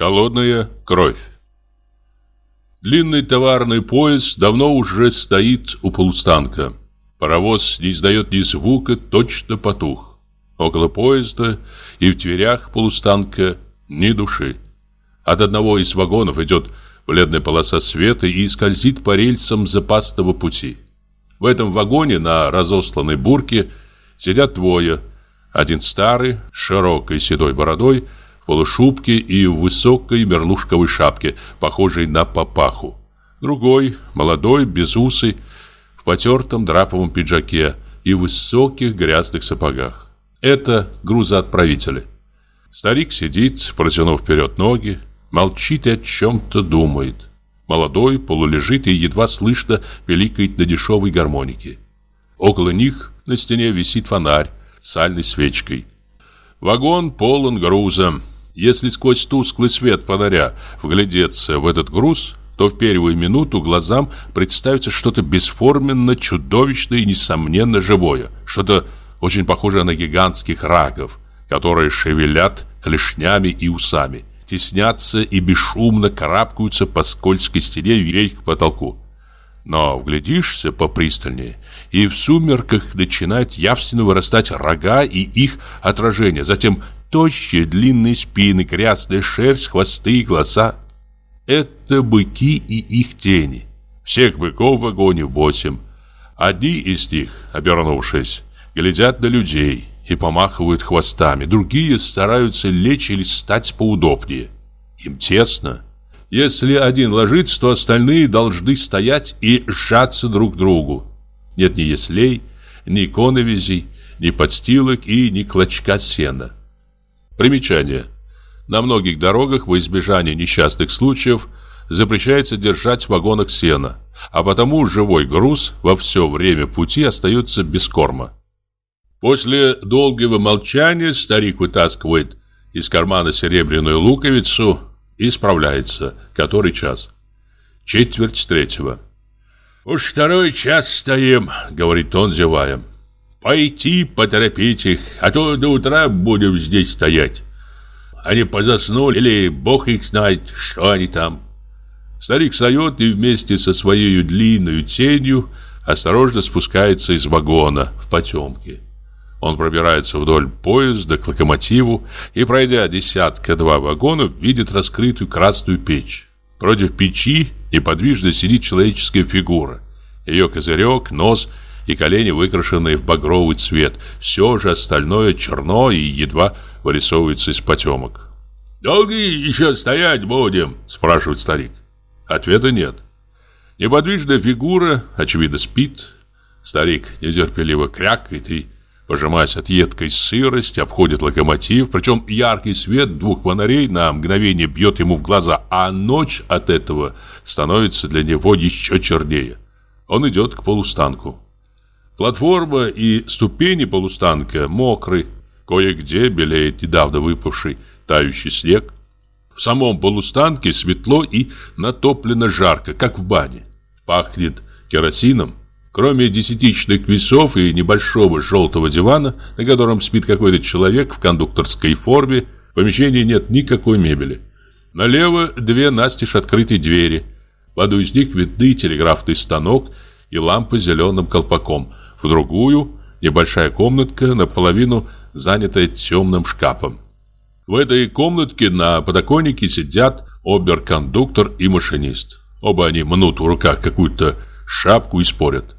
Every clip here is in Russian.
Холодная кровь. Длинный товарный поезд давно уже стоит у полустанка. Паровоз не издает ни звука, точно потух. Около поезда и в дверях полустанка ни души. От одного из вагонов идет бледная полоса света и скользит по рельсам запасного пути. В этом вагоне на разосланной бурке сидят двое. Один старый, с широкой седой бородой, полушубке и высокой мерлушковой шапке, похожей на папаху. Другой, молодой, безусый, в потертом драповом пиджаке и высоких грязных сапогах. Это грузоотправители. Старик сидит, протянув вперед ноги, молчит и о чем-то думает. Молодой полулежит и едва слышно пиликает на дешевой гармонике. Около них на стене висит фонарь с сальной свечкой. Вагон полон груза. Если сквозь тусклый свет фонаря вглядеться в этот груз, то в первую минуту глазам представится что-то бесформенно, чудовищное и, несомненно, живое. Что-то очень похожее на гигантских раков, которые шевелят клешнями и усами, теснятся и бесшумно карабкаются по скользкой стене вверх к потолку. Но вглядишься попристальнее, и в сумерках начинают явственно вырастать рога и их отражения, затем тощие длинные спины, грязная шерсть, хвосты и глаза – это быки и их тени. Всех быков в вагоне восемь. Одни из них, обернувшись, глядят на людей и помахивают хвостами. Другие стараются лечь или стать поудобнее. Им тесно. Если один ложится, то остальные должны стоять и сжаться друг к другу. Нет ни яслей, ни коновизей, ни подстилок и ни клочка сена. Примечание. На многих дорогах во избежание несчастных случаев запрещается держать в вагонах сена, а потому живой груз во все время пути остается без корма. После долгого молчания старик вытаскивает из кармана серебряную луковицу и справляется, который час. Четверть третьего. «Уж второй час стоим», — говорит он, зевая. «Пойти поторопить их, а то до утра будем здесь стоять». Они позаснули, или бог их знает, что они там. Старик встает и вместе со своей длинной тенью осторожно спускается из вагона в потемке. Он пробирается вдоль поезда к локомотиву и, пройдя десятка-два вагонов, видит раскрытую красную печь. Против печи неподвижно сидит человеческая фигура. Ее козырек, нос и колени выкрашенные в багровый цвет. Все же остальное черно и едва вырисовывается из потемок. «Долго еще стоять будем?» – спрашивает старик. Ответа нет. Неподвижная фигура, очевидно, спит. Старик нетерпеливо крякает и, пожимаясь от едкой сырости, обходит локомотив. Причем яркий свет двух фонарей на мгновение бьет ему в глаза, а ночь от этого становится для него еще чернее. Он идет к полустанку. Платформа и ступени полустанка мокры, Кое-где белеет недавно выпавший тающий снег. В самом полустанке светло и натоплено жарко, как в бане. Пахнет керосином. Кроме десятичных весов и небольшого желтого дивана, на котором спит какой-то человек в кондукторской форме, в помещении нет никакой мебели. Налево две настежь открытые двери. В одну из них видны телеграфный станок и лампа с зеленым колпаком. В другую – небольшая комнатка, наполовину занятая темным шкафом. В этой комнатке на подоконнике сидят оберкондуктор и машинист. Оба они мнут в руках какую-то шапку и спорят.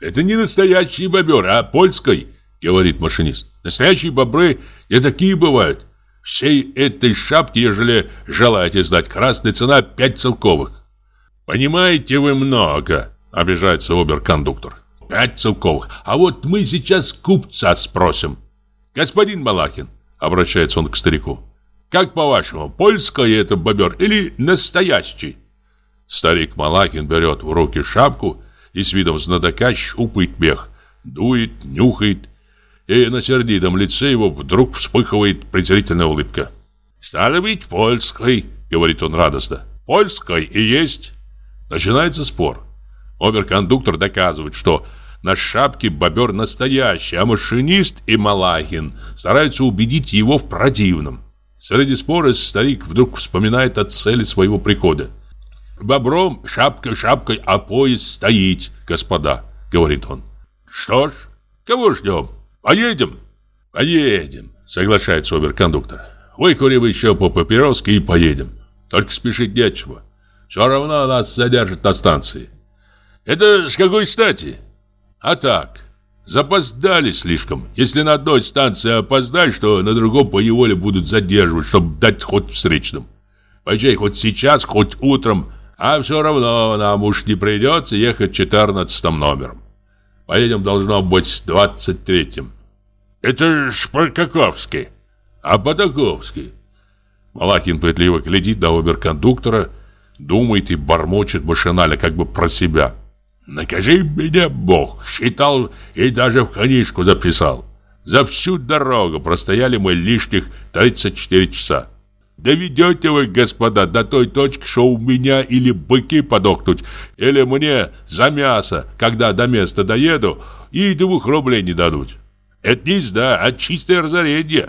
«Это не настоящий бобер, а польской», — говорит машинист. «Настоящие бобры не такие бывают. Всей этой шапки, ежели желаете знать, красная цена пять целковых». «Понимаете вы много», — обижается оберкондуктор. «Пять целковых. А вот мы сейчас купца спросим». «Господин Малахин», — обращается он к старику, «как по-вашему, польский это бобер или настоящий?» Старик Малахин берет в руки шапку и с видом знатока щупает мех, дует, нюхает, и на сердитом лице его вдруг вспыхивает презрительная улыбка. «Стало быть, польской», — говорит он радостно. «Польской и есть». Начинается спор. Оберкондуктор доказывает, что на шапке бобер настоящий, а машинист и Малахин стараются убедить его в противном. Среди спора старик вдруг вспоминает о цели своего прихода. «Бобром шапка шапкой, а поезд стоит, господа», — говорит он. «Что ж, кого ждем? Поедем?» «Поедем», — соглашается оберкондуктор. «Выкурим еще по папироске и поедем. Только спешить нечего. Все равно нас задержат на станции». «Это с какой стати?» «А так, запоздали слишком. Если на одной станции опоздаешь, то на другом по неволе будут задерживать, чтобы дать ход встречным. Поезжай хоть сейчас, хоть утром, а все равно нам уж не придется ехать четырнадцатым номером. Поедем, должно быть, двадцать третьим. Это ж по-каковски. А по-таковски. Малахин пытливо глядит на оберкондуктора, думает и бормочет машинально, как бы про себя. Накажи меня, Бог, считал и даже в книжку записал. За всю дорогу простояли мы лишних 34 часа. Доведете вы, господа, до той точки, что у меня или быки подохнуть, или мне за мясо, когда до места доеду, и двух рублей не дадут. Это не да, а чистое разорение.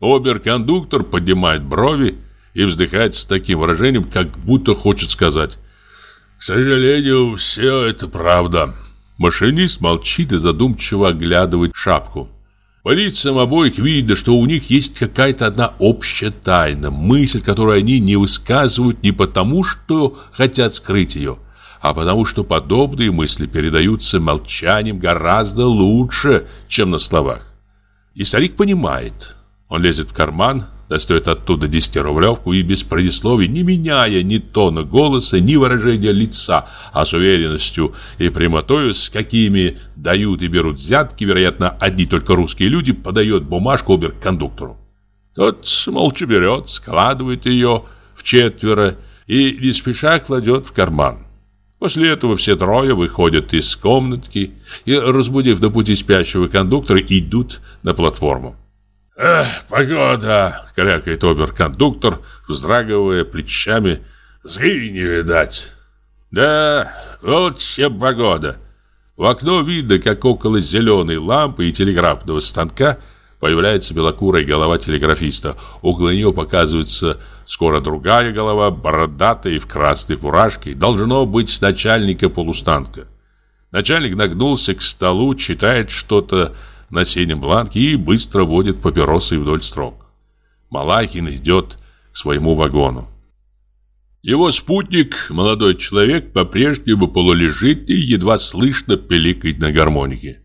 Оберкондуктор поднимает брови и вздыхает с таким выражением, как будто хочет сказать «К сожалению, все это правда». Машинист молчит и задумчиво оглядывает шапку. По лицам обоих видно, что у них есть какая-то одна общая тайна, мысль, которую они не высказывают не потому, что хотят скрыть ее, а потому что подобные мысли передаются молчанием гораздо лучше, чем на словах. И старик понимает. Он лезет в карман, достает оттуда десятирублевку и без предисловий, не меняя ни тона голоса, ни выражения лица, а с уверенностью и прямотою, с какими дают и берут взятки, вероятно, одни только русские люди, подает бумажку оберкондуктору. Тот молча берет, складывает ее в четверо и не спеша кладет в карман. После этого все трое выходят из комнатки и, разбудив на пути спящего кондуктора, идут на платформу. «Эх, погода!» — крякает оберкондуктор, вздрагивая плечами. «Зри не видать!» «Да, вот все погода!» В окно видно, как около зеленой лампы и телеграфного станка появляется белокурая голова телеграфиста. Около нее показывается скоро другая голова, бородатая и в красной фуражке. Должно быть начальника полустанка. Начальник нагнулся к столу, читает что-то, на синем бланке и быстро водит папиросой вдоль строк. Малахин идет к своему вагону. Его спутник, молодой человек, по-прежнему полулежит и едва слышно пиликает на гармонике.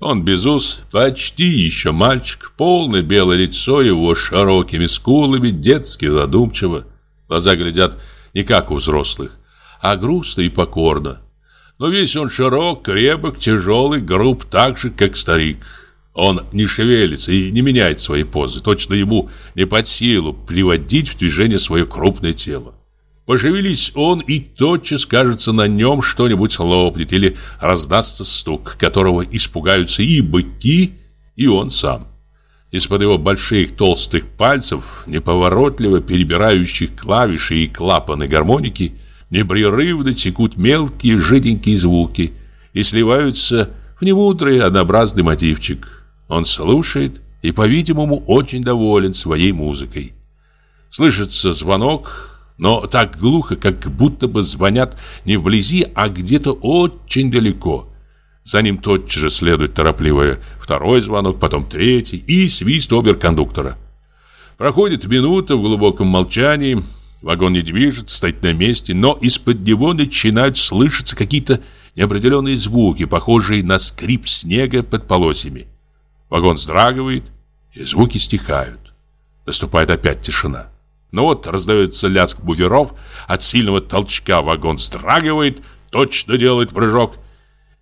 Он без ус, почти еще мальчик, полное белое лицо его широкими скулами, детски задумчиво. Глаза глядят не как у взрослых, а грустно и покорно. Но весь он широк, крепок, тяжелый, груб так же, как старик. Он не шевелится и не меняет свои позы. Точно ему не под силу приводить в движение свое крупное тело. Пошевелись он, и тотчас, кажется, на нем что-нибудь лопнет или раздастся стук, которого испугаются и быки, и он сам. Из-под его больших толстых пальцев, неповоротливо перебирающих клавиши и клапаны гармоники, непрерывно текут мелкие жиденькие звуки и сливаются в немудрый однообразный мотивчик – он слушает и, по-видимому, очень доволен своей музыкой. Слышится звонок, но так глухо, как будто бы звонят не вблизи, а где-то очень далеко. За ним тотчас же следует торопливый второй звонок, потом третий и свист оберкондуктора. Проходит минута в глубоком молчании, вагон не движется, стоит на месте, но из-под него начинают слышаться какие-то неопределенные звуки, похожие на скрип снега под полосьями. Вагон вздрагивает, и звуки стихают. Наступает опять тишина. Но ну вот раздается лязг буферов, от сильного толчка вагон вздрагивает, точно делает прыжок,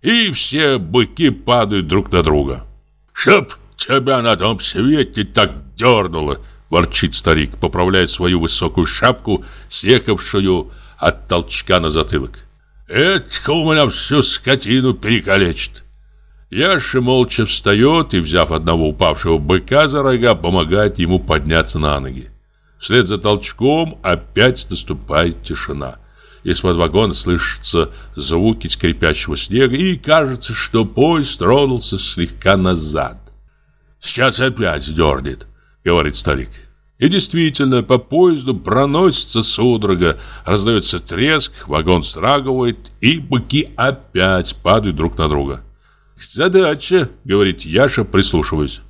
и все быки падают друг на друга. «Чтоб тебя на том свете так дернуло!» Ворчит старик, поправляет свою высокую шапку, съехавшую от толчка на затылок. «Это у меня всю скотину перекалечит!» Яша молча встает и, взяв одного упавшего быка за рога, помогает ему подняться на ноги. Вслед за толчком опять наступает тишина. Из-под вагона слышатся звуки скрипящего снега, и кажется, что поезд тронулся слегка назад. «Сейчас опять дернет», — говорит старик. И действительно, по поезду проносится судорога, раздается треск, вагон страгивает, и быки опять падают друг на друга. «Задача», — говорит Яша, прислушиваясь.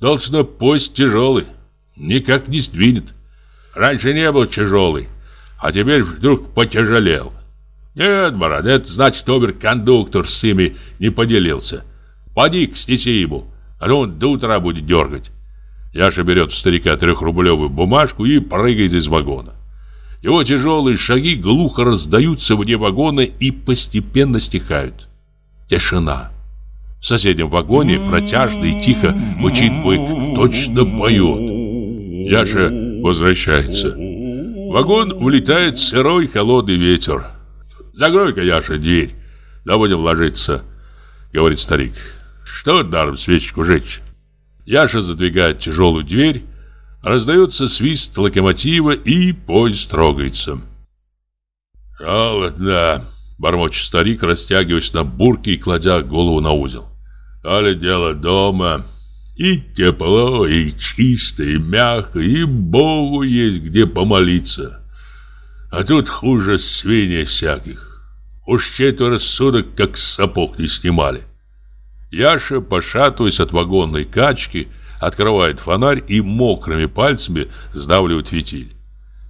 «Должно поезд тяжелый, никак не сдвинет. Раньше не был тяжелый, а теперь вдруг потяжелел. Нет, брат, это значит, обер-кондуктор с ими не поделился. Поди-ка снеси ему, а то он до утра будет дергать». Яша берет у старика трехрублевую бумажку и прыгает из вагона. Его тяжелые шаги глухо раздаются вне вагона и постепенно стихают. Тишина. В соседнем вагоне протяжно и тихо мучит бык, точно поет. Яша возвращается. В вагон влетает сырой холодный ветер. «Закрой-ка, Яша, дверь, да будем ложиться», — говорит старик. «Что даром свечку жечь?» Яша задвигает тяжелую дверь, раздается свист локомотива, и поезд трогается. «Холодно!» — бормочет старик, растягиваясь на бурке и кладя голову на узел. «То ли дело дома. И тепло, и чисто, и мягко, и Богу есть где помолиться. А тут хуже свиней всяких. Уж четверо суток как сапог не снимали. Яша, пошатываясь от вагонной качки, открывает фонарь и мокрыми пальцами сдавливает фитиль.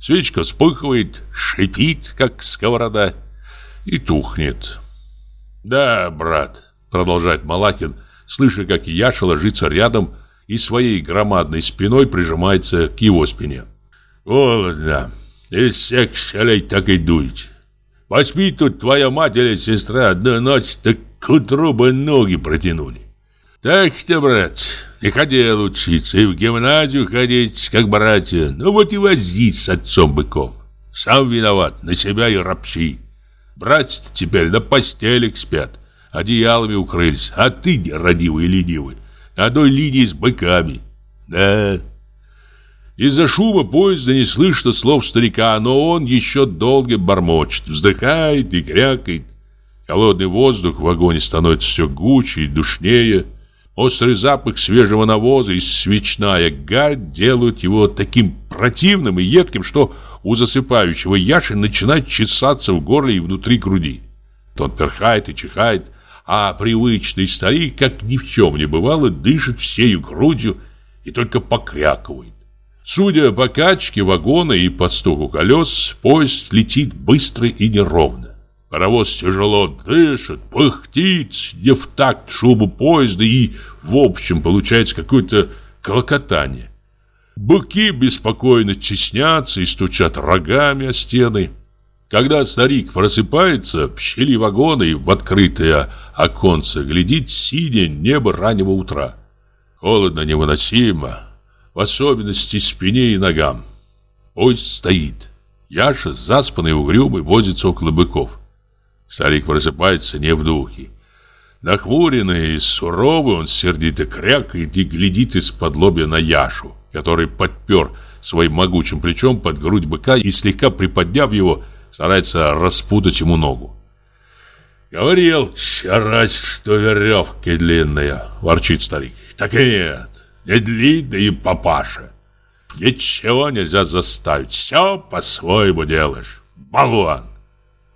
Свечка вспыхивает, шипит, как сковорода, и тухнет. «Да, брат», — продолжает Малакин, слыша, как Яша ложится рядом и своей громадной спиной прижимается к его спине. «Холодно. Из всех щелей так и дует. Поспи тут твоя мать или сестра одну ночь, так к утру бы ноги протянули. Так-то, брат, и хотел учиться, и в гимназию ходить, как братья. Ну вот и возить с отцом быков. Сам виноват, на себя и ропщи. Братья-то теперь на постелях спят, одеялами укрылись, а ты, родивый и ленивый, на одной линии с быками. Да. Из-за шума поезда не слышно слов старика, но он еще долго бормочет, вздыхает и крякает. Холодный воздух в вагоне становится все гуче и душнее. Острый запах свежего навоза и свечная гарь делают его таким противным и едким, что у засыпающего Яши начинает чесаться в горле и внутри груди. То он перхает и чихает, а привычный старик, как ни в чем не бывало, дышит всею грудью и только покрякивает. Судя по качке вагона и по стуку колес, поезд летит быстро и неровно. Паровоз тяжело дышит, пыхтит, не в такт шуму поезда и, в общем, получается какое-то клокотание. Быки беспокойно чеснятся и стучат рогами о стены. Когда старик просыпается, в щели вагона и в открытое оконце глядит синее небо раннего утра. Холодно невыносимо, в особенности спине и ногам. Поезд стоит. Яша, заспанный и угрюмый, возится около быков. Старик просыпается не в духе. Нахмуренный и суровый, он сердито крякает и глядит из-под лобья на Яшу, который подпер своим могучим плечом под грудь быка и, слегка приподняв его, старается распутать ему ногу. «Говорил вчера, что веревка длинная», — ворчит старик. «Так и нет, не длинная и папаша. Ничего нельзя заставить, все по-своему делаешь. Болван!»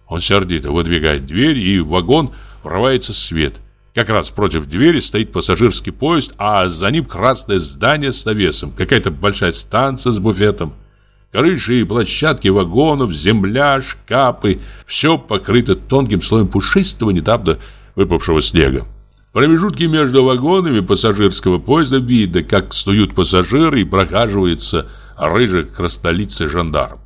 Он сердито выдвигает дверь, и в вагон врывается свет. Как раз против двери стоит пассажирский поезд, а за ним красное здание с навесом, какая-то большая станция с буфетом. Крыши и площадки вагонов, земля, шкапы – все покрыто тонким слоем пушистого, недавно выпавшего снега. В промежутке между вагонами пассажирского поезда видно, как снуют пассажиры и прохаживается рыжий краснолицый жандарм.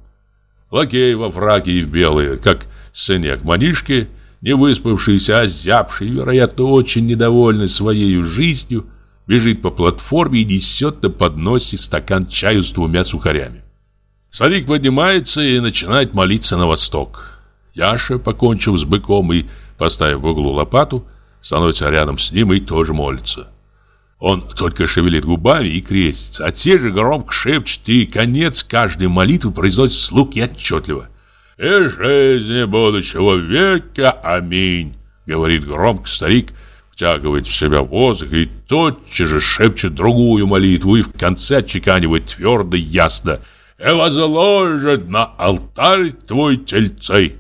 Лакей во фраке и в белые, как сыняк манишки, не выспавшийся, озябший, вероятно, очень недовольный своей жизнью, бежит по платформе и несет на подносе стакан чаю с двумя сухарями. Старик поднимается и начинает молиться на восток. Яша, покончив с быком и поставив в углу лопату, становится рядом с ним и тоже молится. Он только шевелит губами и крестится, а те же громко шепчет, и конец каждой молитвы произносит слух и отчетливо – и жизни будущего века. Аминь!» Говорит громко старик, втягивает в себя воздух и тотчас же шепчет другую молитву и в конце отчеканивает твердо и ясно «И возложит на алтарь твой тельцей».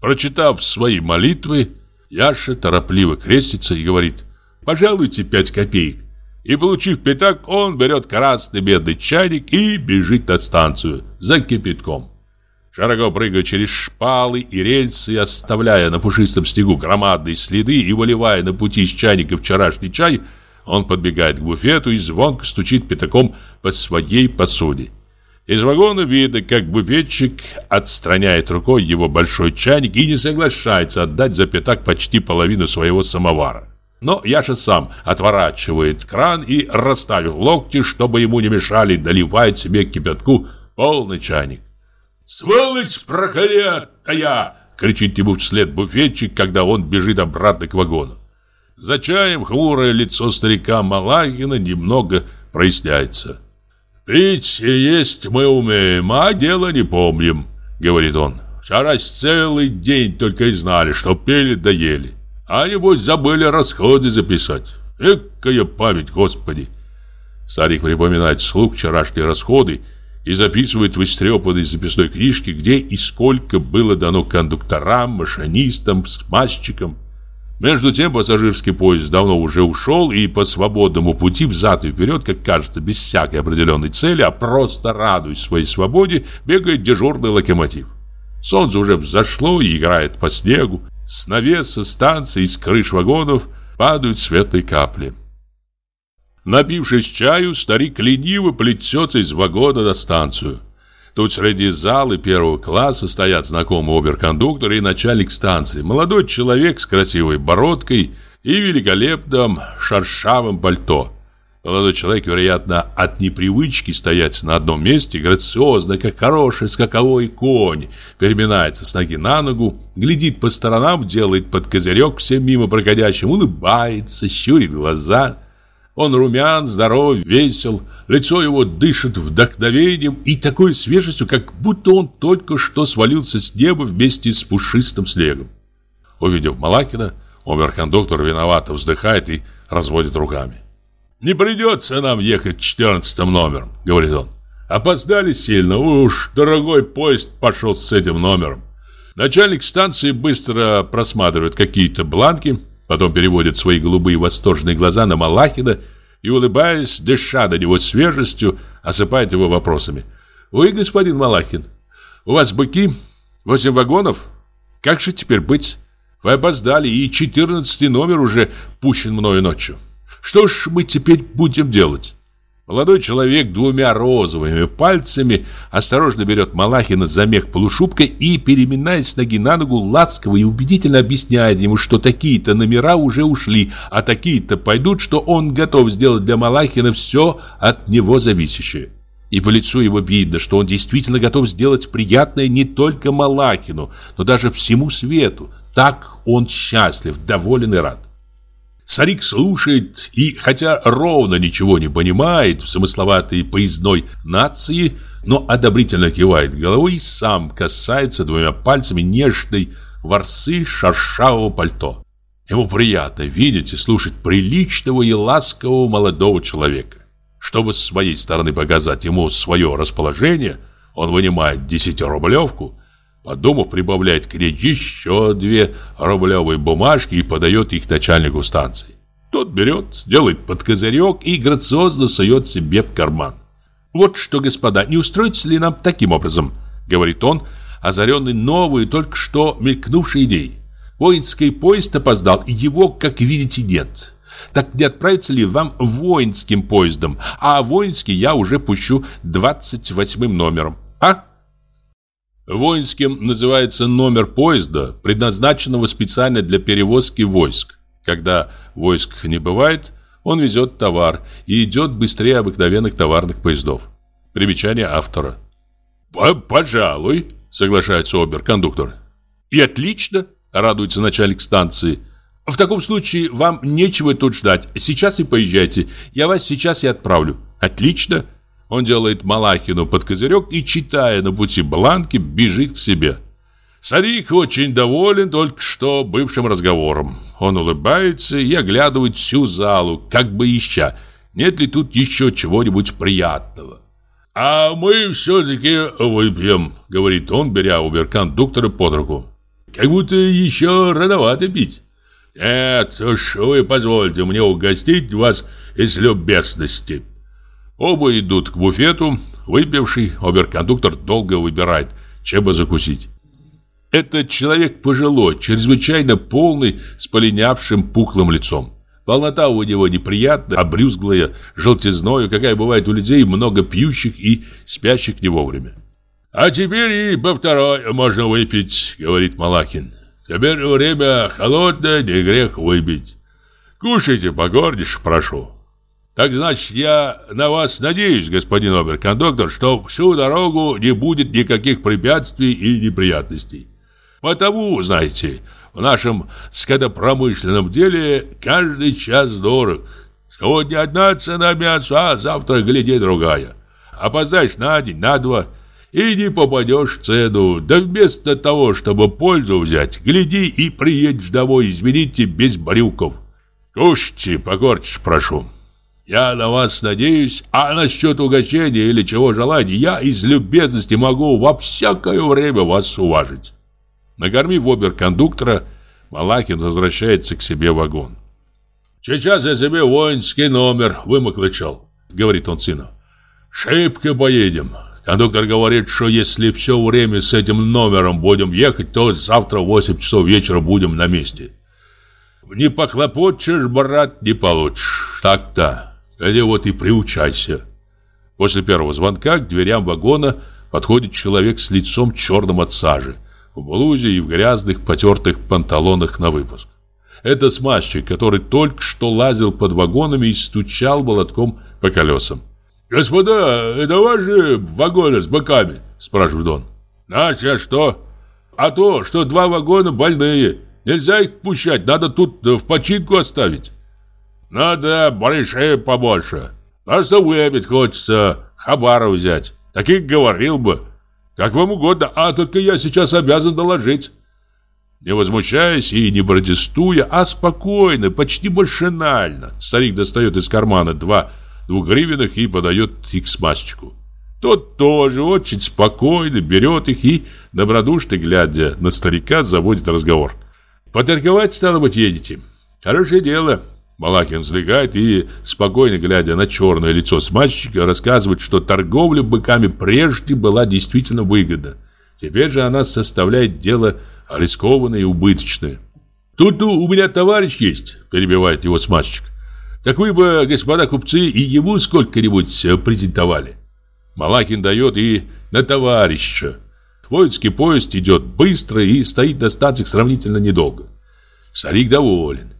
Прочитав свои молитвы, Яша торопливо крестится и говорит «Пожалуйте пять копеек». И получив пятак, он берет красный медный чайник и бежит на станцию за кипятком. Широко прыгая через шпалы и рельсы, оставляя на пушистом снегу громадные следы и выливая на пути из чайника вчерашний чай, он подбегает к буфету и звонко стучит пятаком по своей посуде. Из вагона видно, как буфетчик отстраняет рукой его большой чайник и не соглашается отдать за пятак почти половину своего самовара. Но Яша сам отворачивает кран и, расставив локти, чтобы ему не мешали, доливает себе кипятку полный чайник. «Сволочь проклятая!» — кричит ему вслед буфетчик, когда он бежит обратно к вагону. За чаем хмурое лицо старика Малахина немного проясняется. «Пить и есть мы умеем, а дело не помним», — говорит он. «Вчера целый день только и знали, что пели да ели. А небось забыли расходы записать. Экая память, Господи!» Старик припоминает вслух вчерашние расходы и записывает в истрепанной записной книжке, где и сколько было дано кондукторам, машинистам, смазчикам. Между тем пассажирский поезд давно уже ушел и по свободному пути взад и вперед, как кажется, без всякой определенной цели, а просто радуясь своей свободе, бегает дежурный локомотив. Солнце уже взошло и играет по снегу. С навеса станции, с крыш вагонов падают светлые капли. Напившись чаю, старик лениво плетется из вагона на станцию. Тут среди залы первого класса стоят знакомый оберкондуктор и начальник станции. Молодой человек с красивой бородкой и великолепным шершавым пальто. Молодой человек, вероятно, от непривычки стоять на одном месте, грациозно, как хороший скаковой конь, переминается с ноги на ногу, глядит по сторонам, делает под козырек всем мимо проходящим, улыбается, щурит глаза – он румян, здоров, весел, лицо его дышит вдохновением и такой свежестью, как будто он только что свалился с неба вместе с пушистым снегом. Увидев Малакина, оберкондуктор виновато вздыхает и разводит руками. «Не придется нам ехать четырнадцатым номером», — говорит он. «Опоздали сильно, уж дорогой поезд пошел с этим номером». Начальник станции быстро просматривает какие-то бланки, Потом переводит свои голубые восторженные глаза на Малахина и, улыбаясь, дыша на него свежестью, осыпает его вопросами. «Вы, господин Малахин, у вас быки? Восемь вагонов? Как же теперь быть? Вы опоздали, и четырнадцатый номер уже пущен мною ночью. Что ж мы теперь будем делать?» Молодой человек двумя розовыми пальцами осторожно берет Малахина за мех полушубкой и, переминаясь с ноги на ногу, ласково и убедительно объясняет ему, что такие-то номера уже ушли, а такие-то пойдут, что он готов сделать для Малахина все от него зависящее. И по лицу его видно, что он действительно готов сделать приятное не только Малахину, но даже всему свету. Так он счастлив, доволен и рад. Старик слушает и, хотя ровно ничего не понимает в замысловатой поездной нации, но одобрительно кивает головой и сам касается двумя пальцами нежной ворсы шершавого пальто. Ему приятно видеть и слушать приличного и ласкового молодого человека. Чтобы с своей стороны показать ему свое расположение, он вынимает десятирублевку Подумав, прибавляет к ней еще две рублевые бумажки и подает их начальнику станции. Тот берет, делает под козырек и грациозно сует себе в карман. «Вот что, господа, не устроится ли нам таким образом?» Говорит он, озаренный новой, только что мелькнувшей идеей. Воинский поезд опоздал, и его, как видите, нет. Так не отправиться ли вам воинским поездом? А воинский я уже пущу 28 номером. А? Воинским называется номер поезда, предназначенного специально для перевозки войск. Когда войск не бывает, он везет товар и идет быстрее обыкновенных товарных поездов. Примечание автора. «Пожалуй», — соглашается обер-кондуктор. «И отлично», — радуется начальник станции. «В таком случае вам нечего тут ждать. Сейчас и поезжайте. Я вас сейчас и отправлю». «Отлично», он делает Малахину под козырек и, читая на пути бланки, бежит к себе. Старик очень доволен только что бывшим разговором. Он улыбается и оглядывает всю залу, как бы ища, нет ли тут еще чего-нибудь приятного. «А мы все-таки выпьем», — говорит он, беря убер-кондуктора под руку. «Как будто еще рановато пить». «Нет уж, вы позвольте мне угостить вас из любезности». Оба идут к буфету. Выпивший оберкондуктор долго выбирает, чем бы закусить. Этот человек пожилой, чрезвычайно полный, с полинявшим пухлым лицом. Полнота у него неприятная, обрюзглая, желтизною, какая бывает у людей, много пьющих и спящих не вовремя. «А теперь и по второй можно выпить», — говорит Малахин. «Теперь время холодное, не грех выпить. Кушайте погорнейше, прошу». «Так значит, я на вас надеюсь, господин оберкондуктор, что всю дорогу не будет никаких препятствий и неприятностей. Потому, знаете, в нашем скотопромышленном деле каждый час дорог. Сегодня одна цена мяса, а завтра, гляди, другая. Опоздаешь на день, на два, и не попадешь в цену. Да вместо того, чтобы пользу взять, гляди и приедешь домой, извините, без брюков. Кушайте, покорчишь, прошу. Я на вас надеюсь, а насчет угощения или чего желания, я из любезности могу во всякое время вас уважить. Накормив обер-кондуктора, Малахин возвращается к себе в вагон. «Сейчас я себе воинский номер вымоклычал», — говорит он сыну. «Шибко поедем. Кондуктор говорит, что если все время с этим номером будем ехать, то завтра в 8 часов вечера будем на месте». «Не похлопочешь, брат, не получишь. Так-то. Иди вот и приучайся». После первого звонка к дверям вагона подходит человек с лицом черным от сажи в блузе и в грязных потертых панталонах на выпуск. Это смазчик, который только что лазил под вагонами и стучал молотком по колесам. «Господа, это ваши вагоны с боками?» – спрашивает он. «Наши, а что?» «А то, что два вагона больные. Нельзя их пущать, надо тут в починку оставить». «Надо барышей побольше. Просто выпить хочется, хабара взять. Таких говорил бы». Как вам угодно, а только я сейчас обязан доложить. Не возмущаясь и не протестуя, а спокойно, почти машинально, старик достает из кармана два двухгривенных и подает их смазчику. Тот тоже очень спокойно берет их и, добродушно глядя на старика, заводит разговор. «Поторговать, стало быть, едете? Хорошее дело. Малахин взлегает и, спокойно глядя на черное лицо смазчика, рассказывает, что торговля быками прежде была действительно выгодна. Теперь же она составляет дело рискованное и убыточное. «Тут у меня товарищ есть», – перебивает его смазчик. «Так вы бы, господа купцы, и ему сколько-нибудь э, презентовали». Малахин дает и на товарища. Воинский поезд идет быстро и стоит на станциях сравнительно недолго. Старик доволен.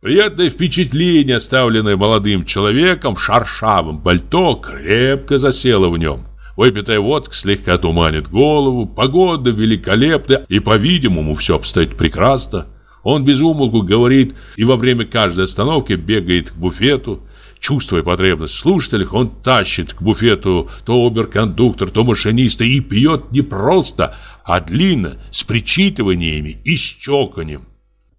Приятное впечатление, оставленное молодым человеком в шаршавом пальто, крепко засело в нем. Выпитая водка слегка туманит голову, погода великолепна, и, по-видимому, все обстоит прекрасно. Он без умолку говорит и во время каждой остановки бегает к буфету. Чувствуя потребность в слушателях, он тащит к буфету то оберкондуктор, то машиниста и пьет не просто, а длинно, с причитываниями и с чоканьем.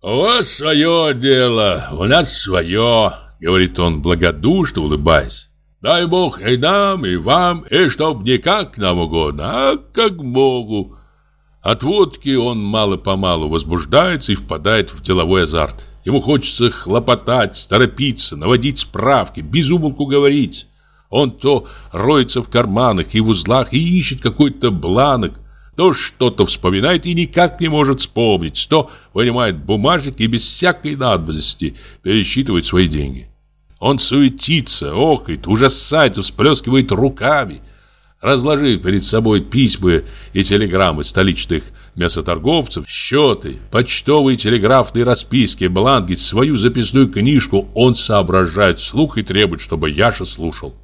«У вас свое дело, у нас свое», — говорит он благодушно, улыбаясь. «Дай Бог и нам, и вам, и чтоб не как нам угодно, а как Богу». От водки он мало-помалу возбуждается и впадает в деловой азарт. Ему хочется хлопотать, торопиться, наводить справки, безумолку говорить. Он то роется в карманах и в узлах и ищет какой-то бланок, то что-то вспоминает и никак не может вспомнить, то вынимает бумажник и без всякой надобности пересчитывает свои деньги. Он суетится, охает, ужасается, всплескивает руками. Разложив перед собой письма и телеграммы столичных мясоторговцев, счеты, почтовые телеграфные расписки, бланки, свою записную книжку, он соображает слух и требует, чтобы Яша слушал.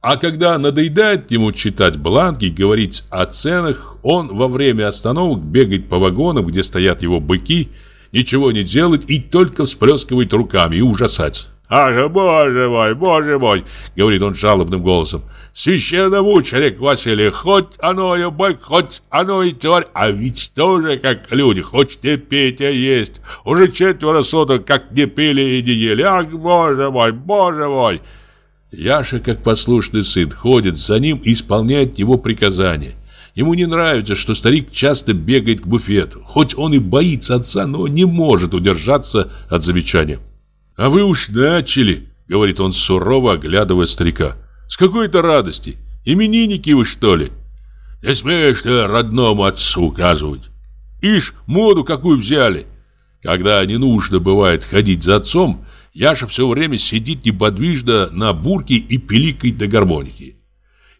А когда надоедает ему читать бланки говорить о ценах, он во время остановок бегает по вагонам, где стоят его быки, ничего не делает и только всплескивает руками и ужасается. «Ах, боже мой, боже мой!» — говорит он жалобным голосом. «Священномученик Василий, хоть оно и бык, хоть оно и тварь, а ведь тоже как люди, хоть не пить, а есть. Уже четверо суток как не пили и не ели. Ах, боже мой, боже мой!» Яша, как послушный сын, ходит за ним и исполняет его приказания. Ему не нравится, что старик часто бегает к буфету. Хоть он и боится отца, но не может удержаться от замечания. «А вы уж начали», — говорит он сурово, оглядывая старика. «С какой-то радости. Именинники вы, что ли?» «Не смеешь ты родному отцу указывать. Ишь, моду какую взяли!» Когда не нужно бывает ходить за отцом, Яша все время сидит неподвижно на бурке и пиликает до гармоники.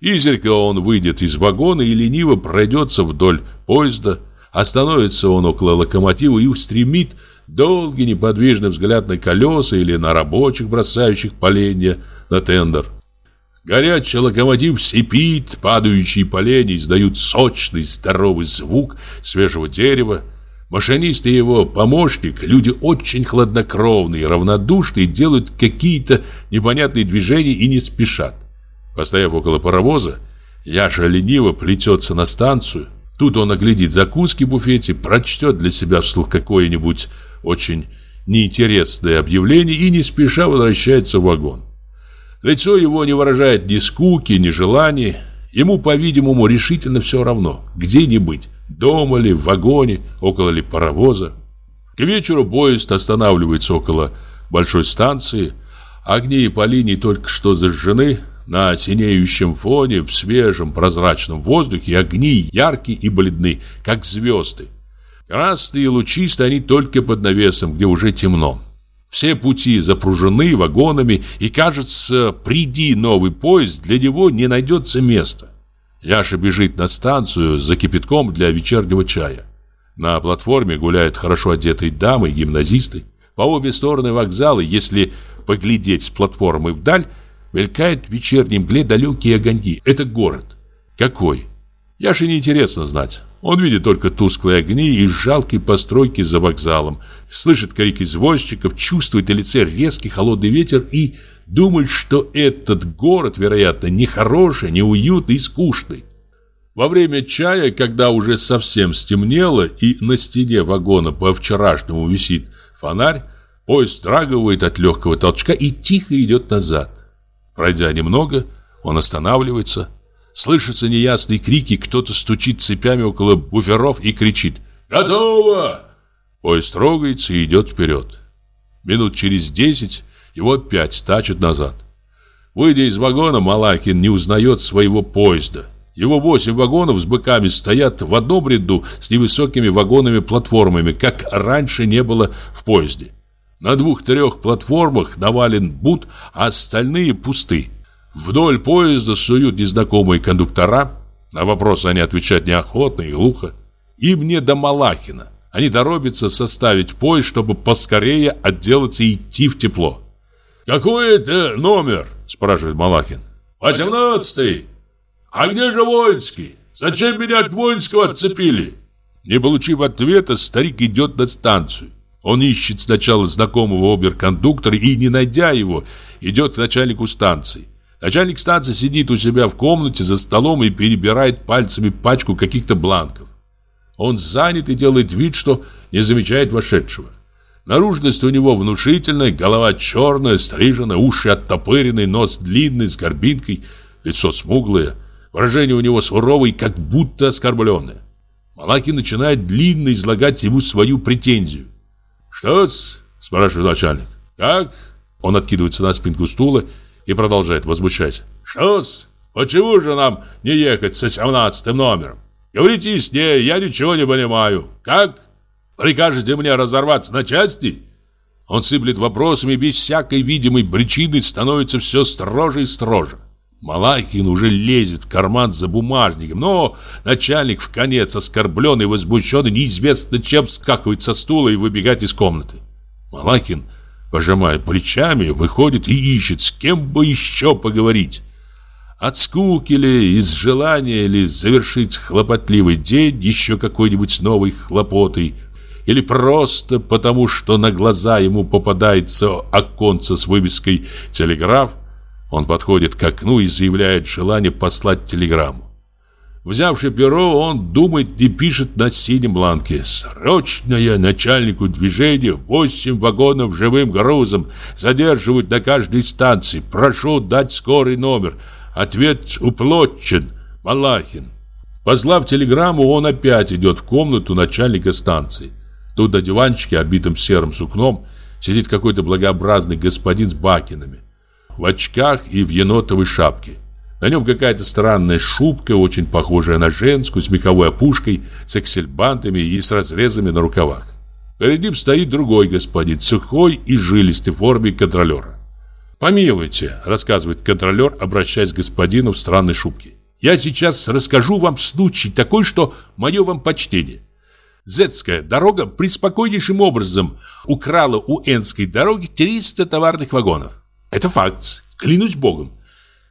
Изредка он выйдет из вагона и лениво пройдется вдоль поезда, остановится он около локомотива и устремит долгий неподвижный взгляд на колеса или на рабочих, бросающих поленья на тендер. Горячий локомотив сипит, падающие поленья издают сочный здоровый звук свежего дерева, Машинист и его помощник – люди очень хладнокровные, равнодушные, делают какие-то непонятные движения и не спешат. Постояв около паровоза, Яша лениво плетется на станцию. Тут он оглядит закуски в буфете, прочтет для себя вслух какое-нибудь очень неинтересное объявление и не спеша возвращается в вагон. Лицо его не выражает ни скуки, ни желания. Ему, по-видимому, решительно все равно, где ни быть. Дома ли, в вагоне, около ли паровоза. К вечеру поезд останавливается около большой станции. Огни по линии только что зажжены. На синеющем фоне, в свежем прозрачном воздухе огни яркие и бледны, как звезды. Красные и лучистые они только под навесом, где уже темно. Все пути запружены вагонами, и, кажется, приди новый поезд, для него не найдется места. Яша бежит на станцию за кипятком для вечернего чая. На платформе гуляют хорошо одетые дамы, гимназисты. По обе стороны вокзала, если поглядеть с платформы вдаль, мелькают в вечерней мгле далекие огоньки. Это город. Какой? Яше неинтересно знать. Он видит только тусклые огни и жалкие постройки за вокзалом, слышит крики извозчиков, чувствует на лице резкий холодный ветер и думает, что этот город, вероятно, нехороший, неуютный и скучный. Во время чая, когда уже совсем стемнело и на стене вагона по-вчерашнему висит фонарь, поезд страгивает от легкого толчка и тихо идет назад. Пройдя немного, он останавливается. Слышатся неясные крики, кто-то стучит цепями около буферов и кричит «Готово!». Поезд трогается и идет вперед. Минут через десять его опять тачат назад. Выйдя из вагона, Малахин не узнает своего поезда. Его восемь вагонов с быками стоят в одном ряду с невысокими вагонами-платформами, как раньше не было в поезде. На двух-трех платформах навален бут, а остальные пусты. Вдоль поезда суют незнакомые кондуктора. На вопросы они отвечают неохотно и глухо. Им не до Малахина. Они торопятся составить поезд, чтобы поскорее отделаться и идти в тепло. «Какой это номер?» – спрашивает Малахин. «Восемнадцатый». «А где же воинский? Зачем меня от воинского отцепили?» Не получив ответа, старик идет на станцию. Он ищет сначала знакомого оберкондуктора и, не найдя его, идет к начальнику станции. Начальник станции сидит у себя в комнате за столом и перебирает пальцами пачку каких-то бланков. Он занят и делает вид, что не замечает вошедшего. Наружность у него внушительная, голова черная, стрижена, уши оттопыренные, нос длинный, с горбинкой, лицо смуглое. Выражение у него суровое, как будто оскорбленное. Малаки начинает длинно излагать ему свою претензию. «Что-с?» – спрашивает начальник. «Как?» Он откидывается на спинку стула и продолжает возмущать. «Что-с? Почему же нам не ехать со семнадцатым номером? Говорите с ней, я ничего не понимаю. Как?» Прикажете мне разорваться на части?» Он сыплет вопросами без всякой видимой причины становится все строже и строже. Малахин уже лезет в карман за бумажником, но начальник в конец оскорбленный возмущенный неизвестно чем скакивает со стула и выбегает из комнаты. Малахин, пожимая плечами, выходит и ищет, с кем бы еще поговорить. От скуки ли, из желания ли завершить хлопотливый день еще какой-нибудь новой хлопотой – или просто потому, что на глаза ему попадается оконце с вывеской «Телеграф», он подходит к окну и заявляет желание послать телеграмму. Взявши перо, он думает и пишет на синем бланке «Срочное начальнику движения, восемь вагонов живым грузом, задерживают на каждой станции, прошу дать скорый номер, ответ уплотчен, Малахин». Послав телеграмму, он опять идет в комнату начальника станции. Тут на диванчике, обитом серым сукном, сидит какой-то благообразный господин с бакинами. В очках и в енотовой шапке. На нем какая-то странная шубка, очень похожая на женскую, с меховой опушкой, с аксельбантами и с разрезами на рукавах. Перед ним стоит другой господин, сухой и жилистый в форме контролера. «Помилуйте», — рассказывает контролер, обращаясь к господину в странной шубке. «Я сейчас расскажу вам случай такой, что мое вам почтение. Зетская дорога преспокойнейшим образом украла у Энской дороги 300 товарных вагонов. Это факт, клянусь богом.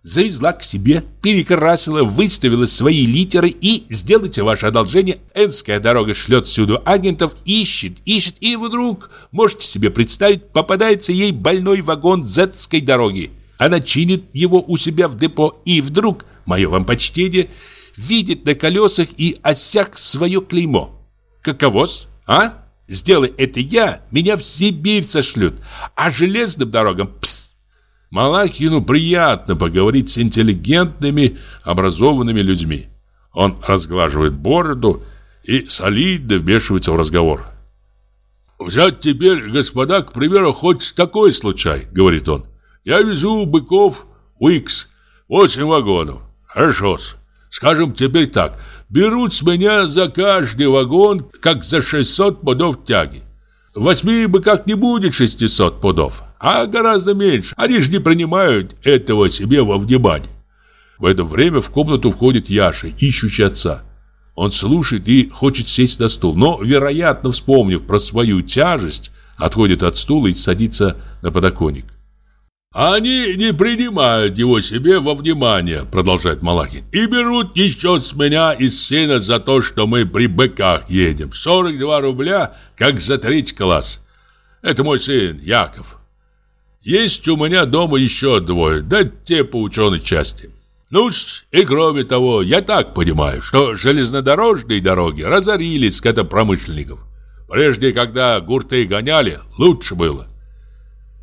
Завезла к себе, перекрасила, выставила свои литеры и, сделайте ваше одолжение, Энская дорога шлет всюду агентов, ищет, ищет, и вдруг, можете себе представить, попадается ей больной вагон Зетской дороги. Она чинит его у себя в депо, и вдруг, мое вам почтение, видит на колесах и осях свое клеймо. Каковос, а? Сделай это я, меня в Сибирь сошлют, а железным дорогам пс. Малахину приятно поговорить с интеллигентными, образованными людьми. Он разглаживает бороду и солидно вмешивается в разговор. «Взять теперь, господа, к примеру, хоть такой случай», — говорит он. «Я везу быков в Икс, восемь вагонов. Хорошо Скажем теперь так, Берут с меня за каждый вагон, как за 600 пудов тяги. Восьми бы как не будет 600 пудов, а гораздо меньше. Они же не принимают этого себе во внимание. В это время в комнату входит Яша, ищущий отца. Он слушает и хочет сесть на стул, но, вероятно, вспомнив про свою тяжесть, отходит от стула и садится на подоконник. «Они не принимают его себе во внимание», — продолжает Малахин. «И берут еще с меня и сына за то, что мы при быках едем. 42 рубля, как за третий класс. Это мой сын, Яков. Есть у меня дома еще двое, да те по ученой части. Ну и кроме того, я так понимаю, что железнодорожные дороги разорились скотопромышленников. Прежде, когда гурты гоняли, лучше было.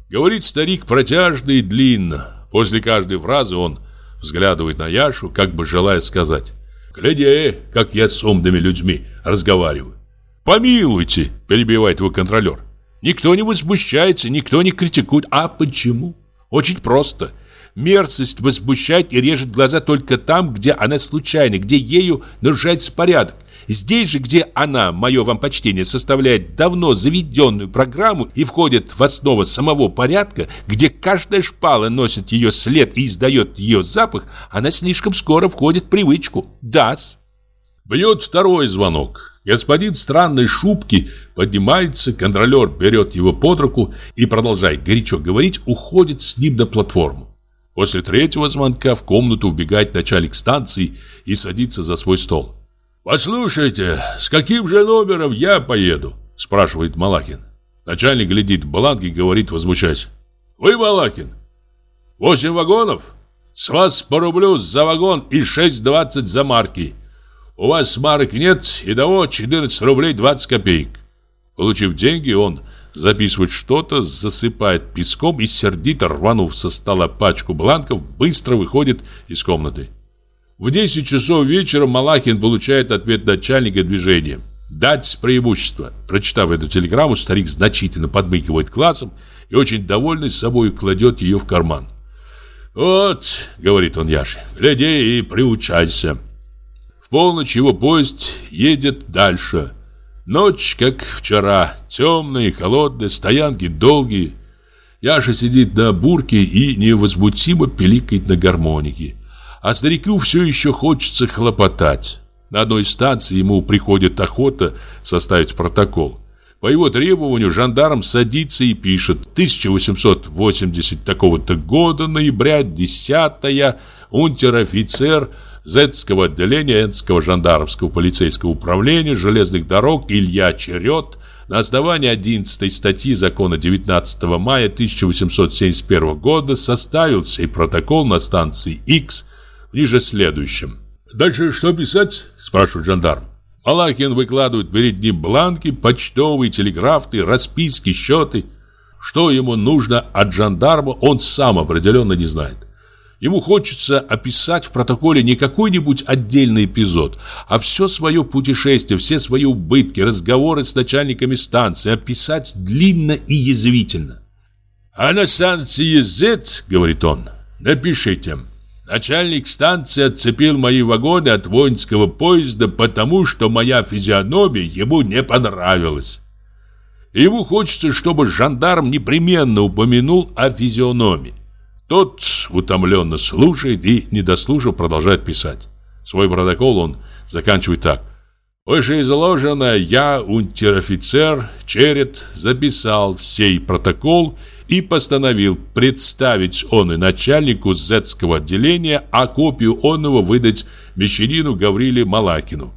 Говорит старик протяжно и длинно. После каждой фразы он взглядывает на Яшу, как бы желая сказать «Гляди, как я с умными людьми разговариваю». «Помилуйте», – перебивает его контролер. «Никто не возмущается, никто не критикует. А почему? Очень просто. Мерзость возмущает и режет глаза только там, где она случайна, где ею нарушается порядок. Здесь же, где она, мое вам почтение, составляет давно заведенную программу и входит в основу самого порядка, где каждая шпала носит ее след и издает ее запах, она слишком скоро входит в привычку. Дас. Бьет второй звонок. Господин в странной шубке поднимается, контролер берет его под руку и, продолжая горячо говорить, уходит с ним на платформу. После третьего звонка в комнату вбегает начальник станции и садится за свой стол. «Послушайте, с каким же номером я поеду?» Спрашивает Малахин. Начальник глядит в бланк и говорит, возмущаясь. «Вы, Малахин, восемь вагонов? С вас по рублю за вагон и шесть двадцать за марки. У вас марок нет, и того 14 рублей 20 копеек». Получив деньги, он записывает что-то, засыпает песком и, сердито рванув со стола пачку бланков, быстро выходит из комнаты. В 10 часов вечера Малахин получает ответ начальника движения. Дать преимущество. Прочитав эту телеграмму, старик значительно подмыкивает классом и очень довольный собой кладет ее в карман. «Вот», — говорит он Яше, — «гляди и приучайся». Полночь его поезд едет дальше. Ночь, как вчера, темная и холодная, стоянки долгие. Яша сидит на бурке и невозмутимо пиликает на гармонике а старику все еще хочется хлопотать. На одной станции ему приходит охота составить протокол. По его требованию жандарм садится и пишет 1880 такого-то года, ноября, 10 унтер-офицер Зетского отделения Энского жандармского полицейского управления железных дорог Илья Черед на основании 11 статьи закона 19 мая 1871 года составился и протокол на станции X ниже следующем. «Дальше что писать?» – спрашивает жандарм. Малахин выкладывает перед ним бланки, почтовые, телеграфные, расписки, счеты. Что ему нужно от жандарма, он сам определенно не знает. Ему хочется описать в протоколе не какой-нибудь отдельный эпизод, а все свое путешествие, все свои убытки, разговоры с начальниками станции, описать длинно и язвительно. «А на станции Z, — говорит он, — напишите, начальник станции отцепил мои вагоны от воинского поезда, потому что моя физиономия ему не понравилась». Ему хочется, чтобы жандарм непременно упомянул о физиономии. Тот утомленно слушает и, не продолжает писать. Свой протокол он заканчивает так. Вышеизложено я, унтер-офицер Черет, записал сей протокол и постановил представить он и начальнику Зетского отделения, а копию онного выдать мещанину Гавриле Малакину.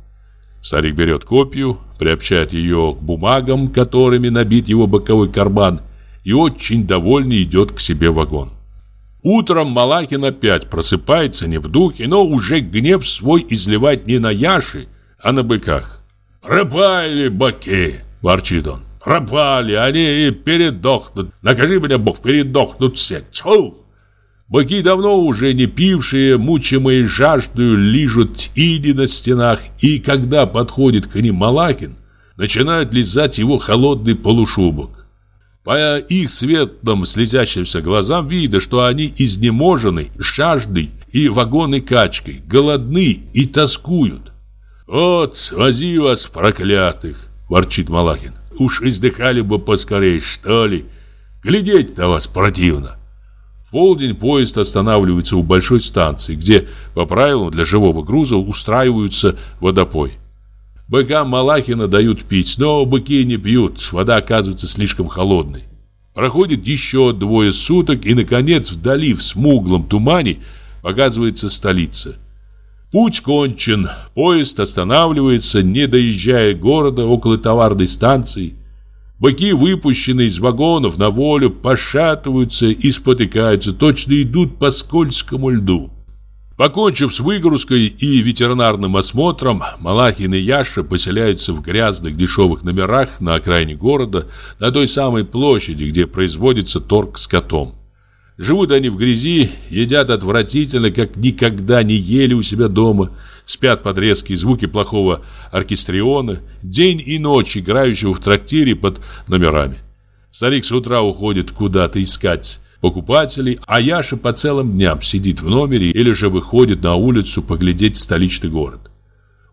Старик берет копию, приобщает ее к бумагам, которыми набит его боковой карман, и очень довольный идет к себе в вагон. Утром Малакин опять просыпается не в духе, но уже гнев свой изливает не на Яши, а на быках. «Пропали быки!» – ворчит он. «Пропали! Они и передохнут! Накажи меня, Бог, передохнут все! Тьфу!» Быки, давно уже не пившие, мучимые жаждою, лижут иди на стенах, и когда подходит к ним Малакин, начинают лизать его холодный полушубок. По их светлым слезящимся глазам видно, что они изнеможены жаждой и вагонной качкой, голодны и тоскуют. «Вот, вози вас, проклятых!» – ворчит Малахин. «Уж издыхали бы поскорей, что ли? Глядеть на вас противно!» В полдень поезд останавливается у большой станции, где, по правилам для живого груза, устраиваются водопой. Быкам Малахина дают пить, но быки не пьют, вода оказывается слишком холодной. Проходит еще двое суток, и, наконец, вдали, в смуглом тумане, показывается столица. Путь кончен, поезд останавливается, не доезжая города около товарной станции. Быки, выпущенные из вагонов на волю, пошатываются и спотыкаются, точно идут по скользкому льду. Покончив с выгрузкой и ветеринарным осмотром, Малахин и Яша поселяются в грязных дешевых номерах на окраине города, на той самой площади, где производится торг с котом. Живут они в грязи, едят отвратительно, как никогда не ели у себя дома, спят под резкие звуки плохого оркестриона, день и ночь играющего в трактире под номерами. Старик с утра уходит куда-то искать покупателей, а Яша по целым дням сидит в номере или же выходит на улицу поглядеть столичный город.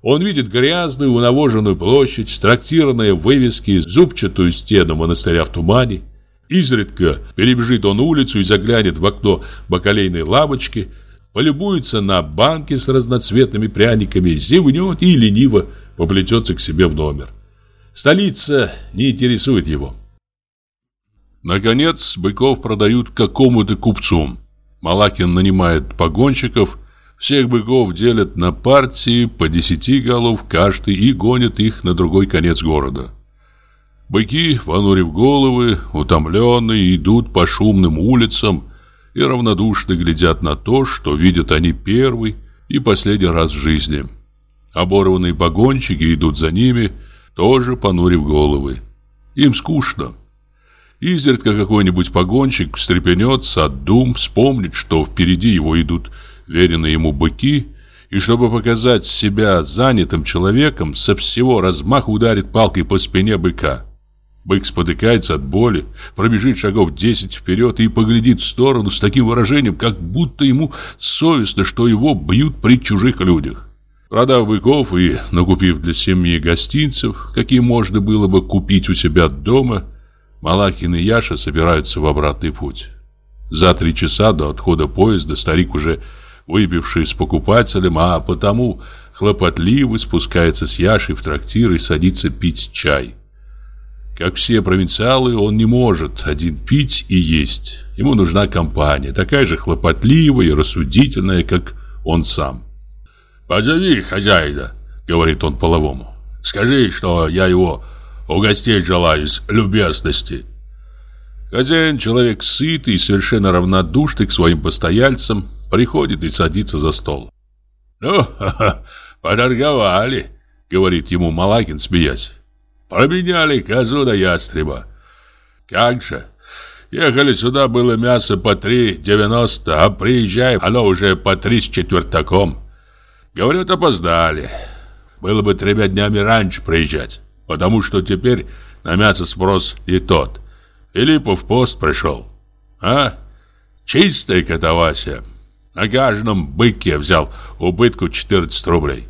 Он видит грязную, унавоженную площадь, трактирные вывески, зубчатую стену монастыря в тумане. Изредка перебежит он улицу и заглянет в окно бакалейной лавочки, полюбуется на банки с разноцветными пряниками, зевнет и лениво поплетется к себе в номер. Столица не интересует его. Наконец, быков продают какому-то купцу. Малакин нанимает погонщиков, всех быков делят на партии по десяти голов каждый и гонят их на другой конец города. Быки, понурив головы, утомленные, идут по шумным улицам и равнодушно глядят на то, что видят они первый и последний раз в жизни. Оборванные погонщики идут за ними, тоже понурив головы. Им скучно. Изредка какой-нибудь погонщик встрепенется от дум, вспомнит, что впереди его идут веренные ему быки, и чтобы показать себя занятым человеком, со всего размаха ударит палкой по спине быка. Бык спотыкается от боли, пробежит шагов десять вперед и поглядит в сторону с таким выражением, как будто ему совестно, что его бьют при чужих людях. Продав быков и накупив для семьи гостинцев, какие можно было бы купить у себя дома – Малахин и Яша собираются в обратный путь. За три часа до отхода поезда старик уже выпивший с покупателем, а потому хлопотливый спускается с Яшей в трактир и садится пить чай. Как все провинциалы, он не может один пить и есть. Ему нужна компания, такая же хлопотливая и рассудительная, как он сам. «Позови хозяина», — говорит он половому. «Скажи, что я его Угостить желаю из любезности. Хозяин, человек сытый и совершенно равнодушный к своим постояльцам, приходит и садится за стол. «Ну, ха -ха, поторговали», — говорит ему Малакин, смеясь. «Променяли козу на ястреба. Как же, ехали сюда, было мясо по 3,90, а приезжаем, оно уже по 3 с четвертаком. Говорят, опоздали. Было бы тремя днями раньше приезжать, потому что теперь на мясо спрос не тот. Филиппов пост пришел. А? Чистая катавасия. На каждом быке взял убытку 14 рублей.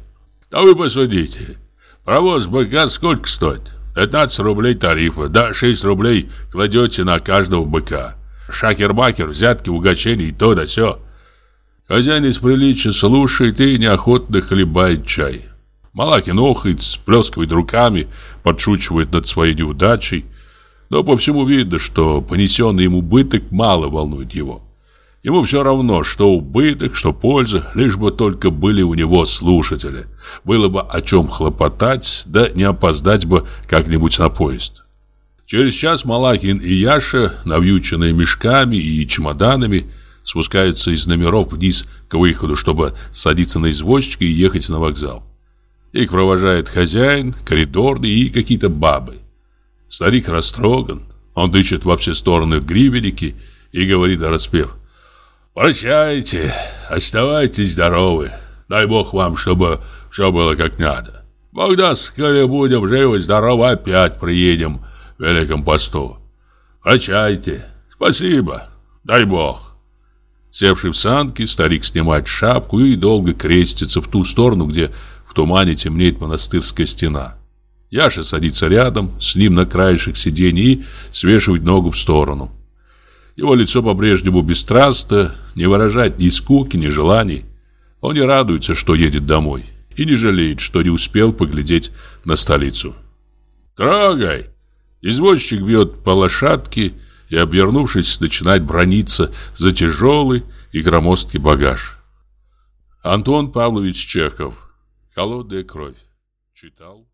Да вы посудите. Провоз быка сколько стоит? 15 рублей тарифа, да 6 рублей кладете на каждого быка. Шакер-бакер, взятки, угощения и то да сё. Хозяин из приличия слушает и неохотно хлебает чай. Малакин охает, сплескивает руками, подшучивает над своей неудачей. Но по всему видно, что понесенный ему убыток мало волнует его. Ему все равно, что убыток, что польза, лишь бы только были у него слушатели. Было бы о чем хлопотать, да не опоздать бы как-нибудь на поезд. Через час Малахин и Яша, навьюченные мешками и чемоданами, спускаются из номеров вниз к выходу, чтобы садиться на извозчика и ехать на вокзал. Их провожает хозяин, коридорный и какие-то бабы. Старик растроган, он дышит во все стороны гривенники и говорит распев. Прощайте, оставайтесь здоровы. Дай Бог вам, чтобы все было как надо. Бог даст, коли будем живы-здоровы, опять приедем в Великом посту. Прощайте. Спасибо. Дай Бог. Севший в санки, старик снимает шапку и долго крестится в ту сторону, где в тумане темнеет монастырская стена. Яша садится рядом, с ним на краешек сиденья и свешивает ногу в сторону. Его лицо по-прежнему бесстрастно, не выражает ни скуки, ни желаний. Он не радуется, что едет домой, и не жалеет, что не успел поглядеть на столицу. «Трогай!» Извозчик бьет по лошадке и, обернувшись, начинает брониться за тяжелый и громоздкий багаж. Антон Павлович Чехов. Холодная кровь. Читал